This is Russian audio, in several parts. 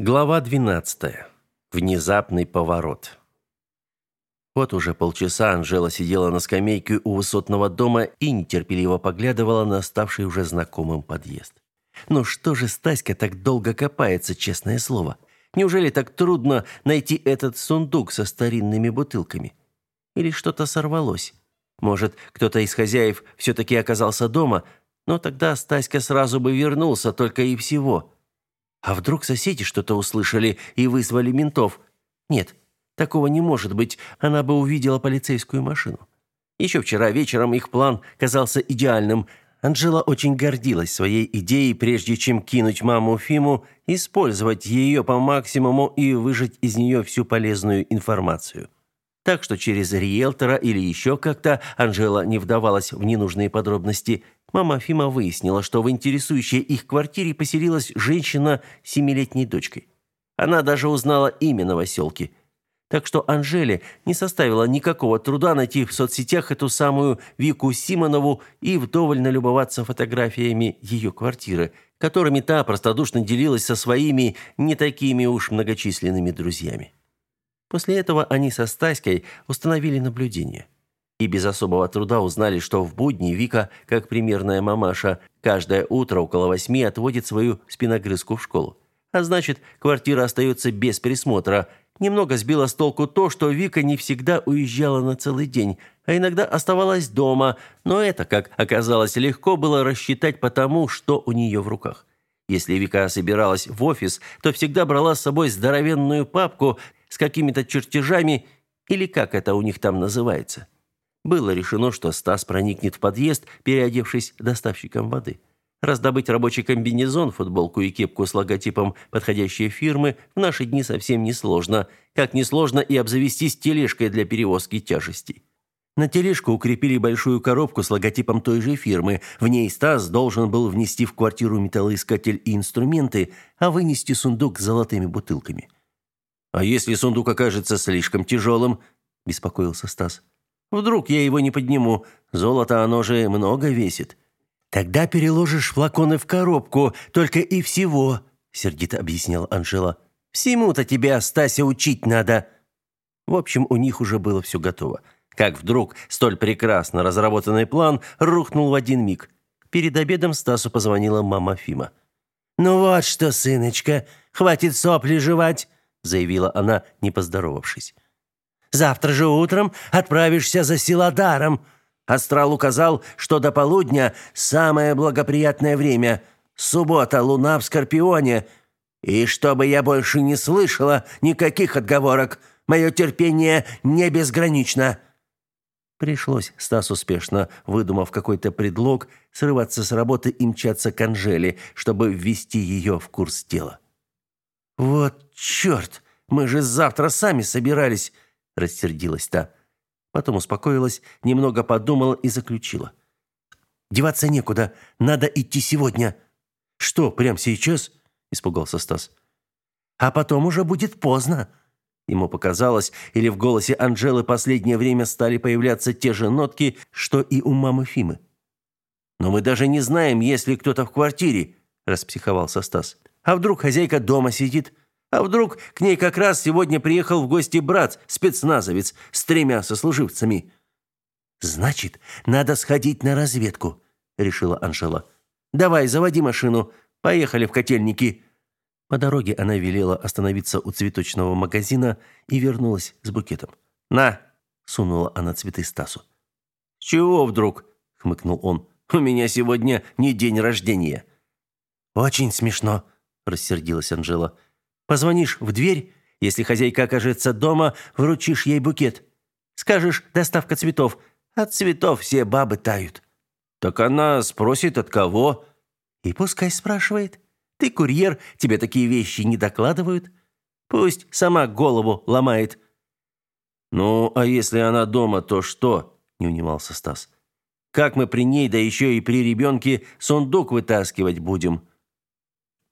Глава 12. Внезапный поворот. Вот уже полчаса Анжела сидела на скамейке у высотного дома и нетерпеливо поглядывала на ставший уже знакомым подъезд. Ну что же Стаська так долго копается, честное слово? Неужели так трудно найти этот сундук со старинными бутылками? Или что-то сорвалось? Может, кто-то из хозяев все-таки оказался дома, но тогда Стаська сразу бы вернулся только и всего – а вдруг соседи что-то услышали и вызвали ментов? Нет, такого не может быть, она бы увидела полицейскую машину. Еще вчера вечером их план казался идеальным. Анжела очень гордилась своей идеей, прежде чем кинуть маму Фиму, использовать ее по максимуму и выжать из нее всю полезную информацию. Так что через риэлтора или еще как-то Анжела не вдавалась в ненужные подробности – Мама Фима выяснила, что в интересующей их квартире поселилась женщина с семилетней дочкой. Она даже узнала имя новоселки. Так что Анжеле не составило никакого труда найти в соцсетях эту самую Вику Симонову и вдоволь налюбоваться фотографиями ее квартиры, которыми та простодушно делилась со своими не такими уж многочисленными друзьями. После этого они со Стаськой установили наблюдение – и без особого труда узнали, что в будни Вика, как примерная мамаша, каждое утро около восьми отводит свою спиногрызку в школу. А значит, квартира остается без присмотра. Немного сбило с толку то, что Вика не всегда уезжала на целый день, а иногда оставалась дома, но это, как оказалось, легко было рассчитать по тому, что у нее в руках. Если Вика собиралась в офис, то всегда брала с собой здоровенную папку с какими-то чертежами или как это у них там называется – было решено, что Стас проникнет в подъезд, переодевшись доставщиком воды. Раздобыть рабочий комбинезон, футболку и кепку с логотипом подходящей фирмы в наши дни совсем несложно. Как несложно и обзавестись тележкой для перевозки тяжестей. На тележку укрепили большую коробку с логотипом той же фирмы. В ней Стас должен был внести в квартиру металлоискатель и инструменты, а вынести сундук с золотыми бутылками. «А если сундук окажется слишком тяжелым?» – беспокоился Стас. Вдруг я его не подниму. Золото оно же много весит. Тогда переложишь флаконы в коробку, только и всего, сердито объяснила Анжела. Всему-то тебя, Стася, учить надо. В общем, у них уже было все готово. Как вдруг столь прекрасно разработанный план рухнул в один миг. Перед обедом Стасу позвонила мама Фима. «Ну вот что, сыночка, хватит сопли жевать», заявила она, не поздоровавшись. Завтра же утром отправишься за Силадаром. Астрал указал, что до полудня самое благоприятное время. Суббота, луна в Скорпионе. И чтобы я больше не слышала никаких отговорок, мое терпение не безгранично». Пришлось Стасу спешно, выдумав какой-то предлог, срываться с работы и мчаться к Анжеле, чтобы ввести ее в курс дела. «Вот черт! Мы же завтра сами собирались!» Рассердилась та. Потом успокоилась, немного подумала и заключила. «Деваться некуда, надо идти сегодня». «Что, прямо сейчас?» – испугался Стас. «А потом уже будет поздно». Ему показалось, или в голосе Анжелы последнее время стали появляться те же нотки, что и у мамы Фимы. «Но мы даже не знаем, есть ли кто-то в квартире», – распсиховался Стас. «А вдруг хозяйка дома сидит? А вдруг к ней как раз сегодня приехал в гости брат, спецназовец, с тремя сослуживцами? Значит, надо сходить на разведку, решила Анжела. Давай, заводи машину. Поехали в котельники. По дороге она велела остановиться у цветочного магазина и вернулась с букетом. На, сунула она цветы Стасу. Чего вдруг? хмыкнул он. У меня сегодня не день рождения. Очень смешно, рассердилась Анжела. Позвонишь в дверь, если хозяйка окажется дома, вручишь ей букет. Скажешь «доставка цветов». От цветов все бабы тают. Так она спросит, от кого. И пускай спрашивает. Ты курьер, тебе такие вещи не докладывают. Пусть сама голову ломает. Ну, а если она дома, то что? Не унимался Стас. Как мы при ней, да еще и при ребенке, сундук вытаскивать будем?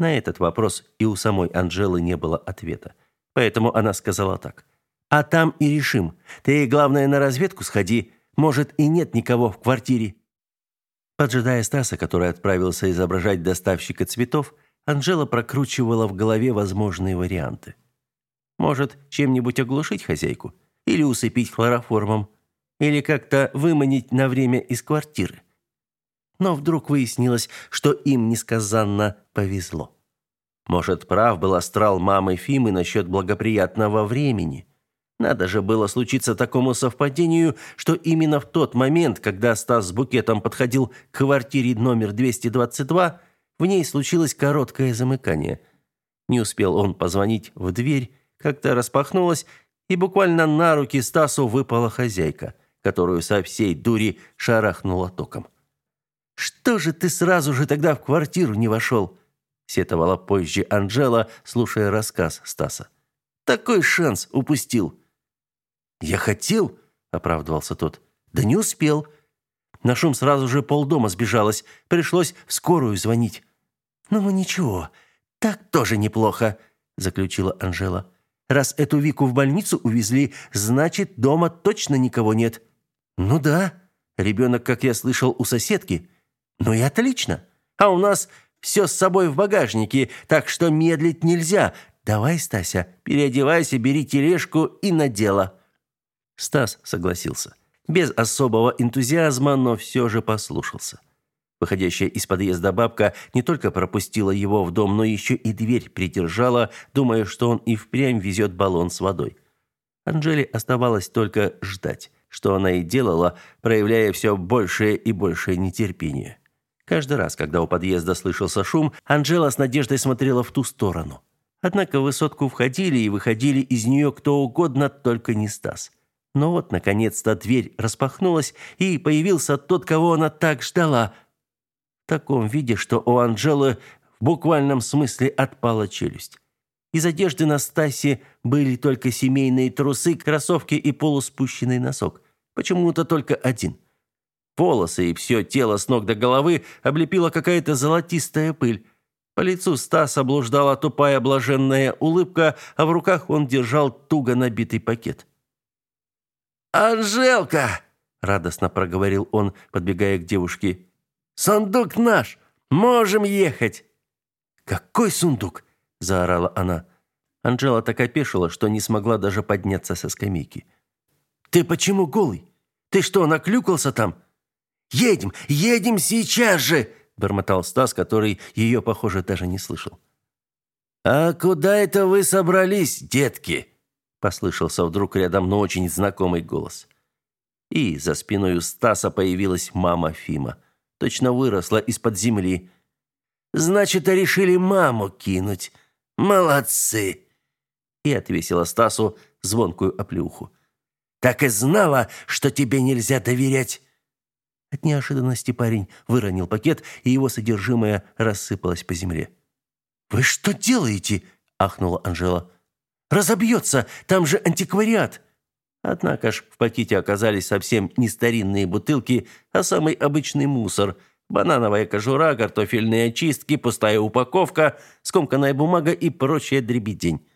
На этот вопрос и у самой Анжелы не было ответа. Поэтому она сказала так. «А там и решим. Ты, главное, на разведку сходи. Может, и нет никого в квартире». Поджидая Стаса, который отправился изображать доставщика цветов, Анжела прокручивала в голове возможные варианты. Может, чем-нибудь оглушить хозяйку? Или усыпить хлороформом? Или как-то выманить на время из квартиры? Но вдруг выяснилось, что им несказанно повезло. Может, прав был астрал мамы Фимы насчет благоприятного времени? Надо же было случиться такому совпадению, что именно в тот момент, когда Стас с букетом подходил к квартире номер 222, в ней случилось короткое замыкание. Не успел он позвонить в дверь, как-то распахнулась, и буквально на руки Стасу выпала хозяйка, которую со всей дури шарахнула током. «Что же ты сразу же тогда в квартиру не вошел?» сетовала позже Анжела, слушая рассказ Стаса. «Такой шанс упустил». «Я хотел», — оправдывался тот. «Да не успел». На шум сразу же полдома сбежалось. Пришлось в скорую звонить. «Ну, ничего, так тоже неплохо», — заключила Анжела. «Раз эту Вику в больницу увезли, значит, дома точно никого нет». «Ну да, ребенок, как я слышал, у соседки». «Ну и отлично. А у нас все с собой в багажнике, так что медлить нельзя. Давай, Стася, переодевайся, бери тележку и на дело». Стас согласился. Без особого энтузиазма, но все же послушался. Выходящая из подъезда бабка не только пропустила его в дом, но еще и дверь придержала, думая, что он и впрямь везет баллон с водой. Анжеле оставалось только ждать, что она и делала, проявляя все большее и большее нетерпение. Каждый раз, когда у подъезда слышался шум, Анжела с надеждой смотрела в ту сторону. Однако в высотку входили и выходили из нее кто угодно, только не Стас. Но вот, наконец-то, дверь распахнулась, и появился тот, кого она так ждала. В таком виде, что у Анжелы в буквальном смысле отпала челюсть. Из одежды на Стасе были только семейные трусы, кроссовки и полуспущенный носок. Почему-то только один. Волосы и все тело с ног до головы облепила какая-то золотистая пыль. По лицу Стаса блуждала тупая блаженная улыбка, а в руках он держал туго набитый пакет. «Анжелка!» – радостно проговорил он, подбегая к девушке. «Сундук наш! Можем ехать!» «Какой сундук?» – заорала она. Анжела так опешила, что не смогла даже подняться со скамейки. «Ты почему голый? Ты что, наклюкался там?» «Едем! Едем сейчас же!» – бормотал Стас, который ее, похоже, даже не слышал. «А куда это вы собрались, детки?» послышался вдруг рядом, но очень знакомый голос. И за спиной у Стаса появилась мама Фима. Точно выросла из-под земли. Значит, решили маму кинуть. Молодцы. И отвесила Стасу звонкую оплеуху. Так и знала, что тебе нельзя доверять. От неожиданности парень выронил пакет, и его содержимое рассыпалось по земле. «Вы что делаете?» – ахнула Анжела. Разобьется, там же антиквариат. Однако ж в пакете оказались совсем не старинные бутылки, а самый обычный мусор. Банановая кожура, картофельные очистки, пустая упаковка, скомканная бумага и прочая дребедень.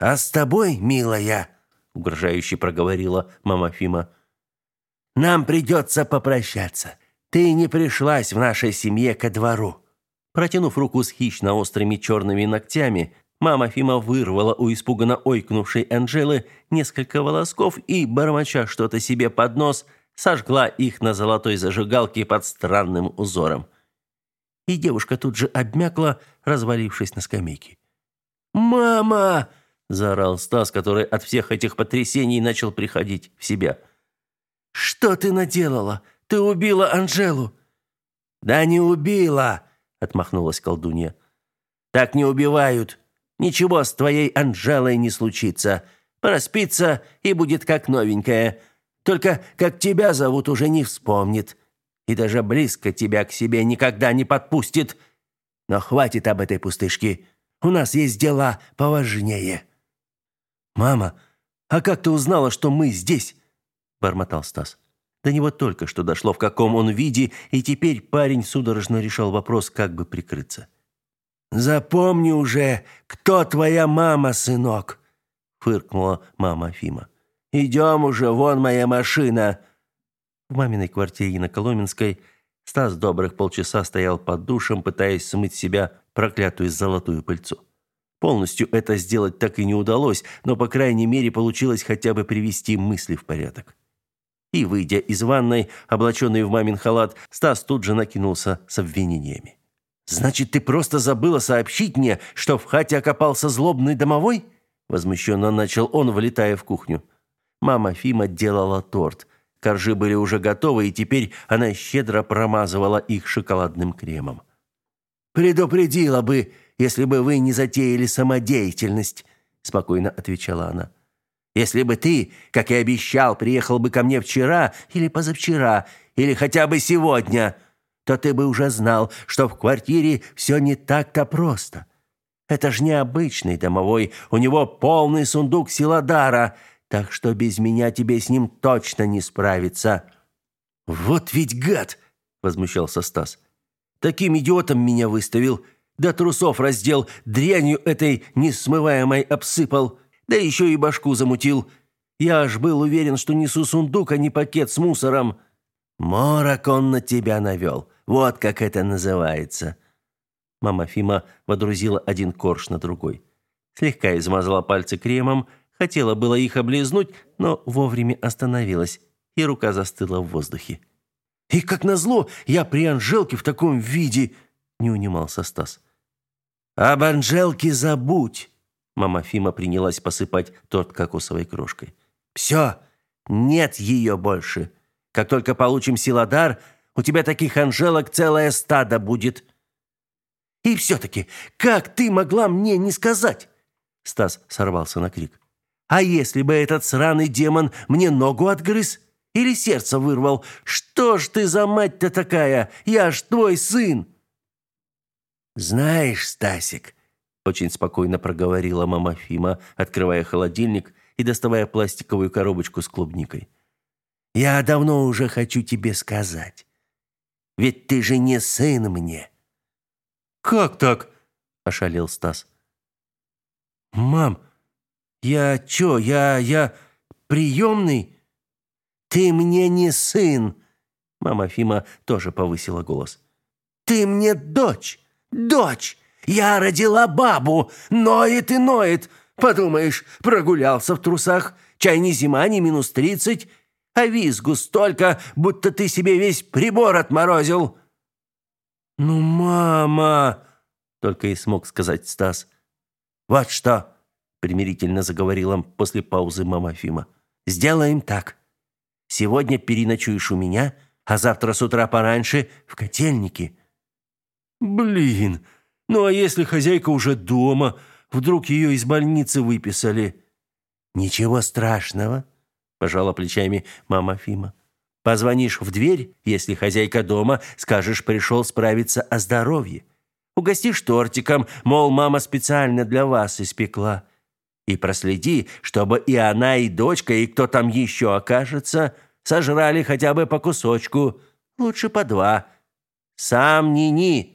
«А с тобой, милая», — угрожающе проговорила мама Фима, — «нам придется попрощаться. Ты не пришлась в нашей семье ко двору». Протянув руку с хищно острыми черными ногтями, Мама Фима вырвала у испуганно ойкнувшей Анжелы несколько волосков и, бормоча что-то себе под нос, сожгла их на золотой зажигалке под странным узором. И девушка тут же обмякла, развалившись на скамейке. «Мама!» – заорал Стас, который от всех этих потрясений начал приходить в себя. «Что ты наделала? Ты убила Анжелу!» «Да не убила!» – отмахнулась колдунья. «Так не убивают. Ничего с твоей Анжелой не случится. Проспится и будет как новенькая. Только как тебя зовут уже не вспомнит. И даже близко тебя к себе никогда не подпустит. Но хватит об этой пустышке. У нас есть дела поважнее. Мама, а как ты узнала, что мы здесь? Бормотал Стас. До него только что дошло, в каком он виде, и теперь парень судорожно решал вопрос, как бы прикрыться. Запомни уже, кто твоя мама, сынок, фыркнула мама Фима. Идем уже, вон моя машина. В маминой квартире на Коломенской Стас добрых полчаса стоял под душем, пытаясь смыть себя проклятую золотую пыльцу. Полностью это сделать так и не удалось, но, по крайней мере, получилось хотя бы привести мысли в порядок. И, выйдя из ванной, облаченный в мамин халат, Стас тут же накинулся с обвинениями. «Значит, ты просто забыла сообщить мне, что в хате окопался злобный домовой?» Возмущенно начал он, влетая в кухню. Мама Фима делала торт. Коржи были уже готовы, и теперь она щедро промазывала их шоколадным кремом. «Предупредила бы, если бы вы не затеяли самодеятельность», – спокойно отвечала она. «Если бы ты, как и обещал, приехал бы ко мне вчера или позавчера, или хотя бы сегодня, то ты бы уже знал, что в квартире все не так-то просто. Это ж необычный домовой, у него полный сундук силадара, так что без меня тебе с ним точно не справиться». «Вот ведь гад!» – возмущался Стас. «Таким идиотом меня выставил». До трусов раздел, дрянью этой несмываемой обсыпал, да еще и башку замутил. Я аж был уверен, что несу сундук, а не пакет с мусором. Морок он на тебя навел. Вот как это называется. Мама Фима водрузила один корж на другой. Слегка измазала пальцы кремом, хотела было их облизнуть, но вовремя остановилась, и рука застыла в воздухе. «И как назло, я при Анжелке в таком виде!» – не унимался Стас. «Об Анжелке забудь!» Мама Фима принялась посыпать торт кокосовой крошкой. «Все, нет ее больше. Как только получим силадар, у тебя таких Анжелок целое стадо будет». «И все-таки, как ты могла мне не сказать?» Стас сорвался на крик. «А если бы этот сраный демон мне ногу отгрыз? Или сердце вырвал? Что ж ты за мать-то такая? Я ж твой сын!» «Знаешь, Стасик», – очень спокойно проговорила мама Фима, открывая холодильник и доставая пластиковую коробочку с клубникой. «Я давно уже хочу тебе сказать. Ведь ты же не сын мне». «Как так?» – ошалел Стас. «Мам, я чё, я, я приемный?» «Ты мне не сын!» Мама Фима тоже повысила голос. «Ты мне дочь!» Дочь! Я родила бабу! Ноет и ноет! Подумаешь, прогулялся в трусах. Чай не зима, не минус тридцать. А визгу столько, будто ты себе весь прибор отморозил. «Ну, мама!» — только и смог сказать Стас. «Вот что!» — примирительно заговорил он после паузы мама Фима. «Сделаем так. Сегодня переночуешь у меня, а завтра с утра пораньше в котельнике. Блин, ну а если хозяйка уже дома, вдруг ее из больницы выписали? Ничего страшного, пожала плечами мама Фима. Позвонишь в дверь, если хозяйка дома, скажешь, пришел справиться о здоровье. Угостишь тортиком, мол, мама специально для вас испекла. И проследи, чтобы и она, и дочка, и кто там еще окажется, сожрали хотя бы по кусочку, лучше по два. Сам ни-ни,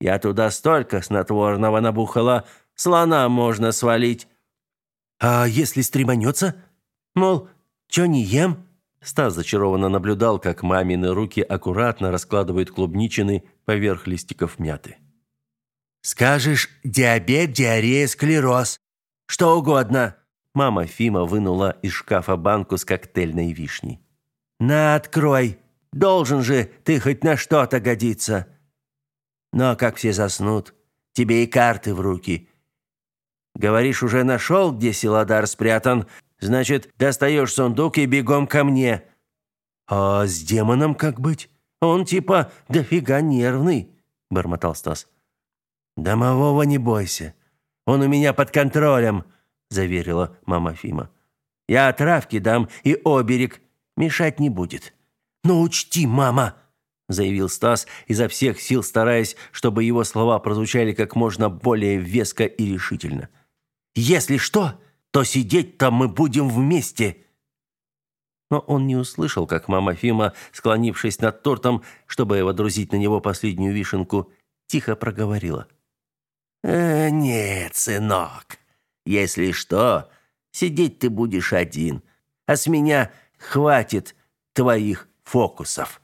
я туда столько снотворного набухала, слона можно свалить. А если стреманется? Мол, чё не ем? Стас зачарованно наблюдал, как мамины руки аккуратно раскладывают клубничины поверх листиков мяты. «Скажешь, диабет, диарея, склероз. Что угодно». Мама Фима вынула из шкафа банку с коктейльной вишней. «На, открой. Должен же ты хоть на что-то годиться. Но как все заснут, тебе и карты в руки. Говоришь, уже нашел, где Силадар спрятан, значит, достаешь сундук и бегом ко мне. А с демоном как быть? Он типа дофига нервный, бормотал Стас. Домового не бойся. Он у меня под контролем, заверила мама Фима. Я травки дам и оберег, мешать не будет. Но учти, мама, заявил Стас, изо всех сил стараясь, чтобы его слова прозвучали как можно более веско и решительно. Если что, то сидеть-то мы будем вместе. Но он не услышал, как мама Фима, склонившись над тортом, чтобы водрузить на него последнюю вишенку, тихо проговорила: «Э, нет, сынок. Если что, сидеть ты будешь один, а с меня хватит твоих фокусов.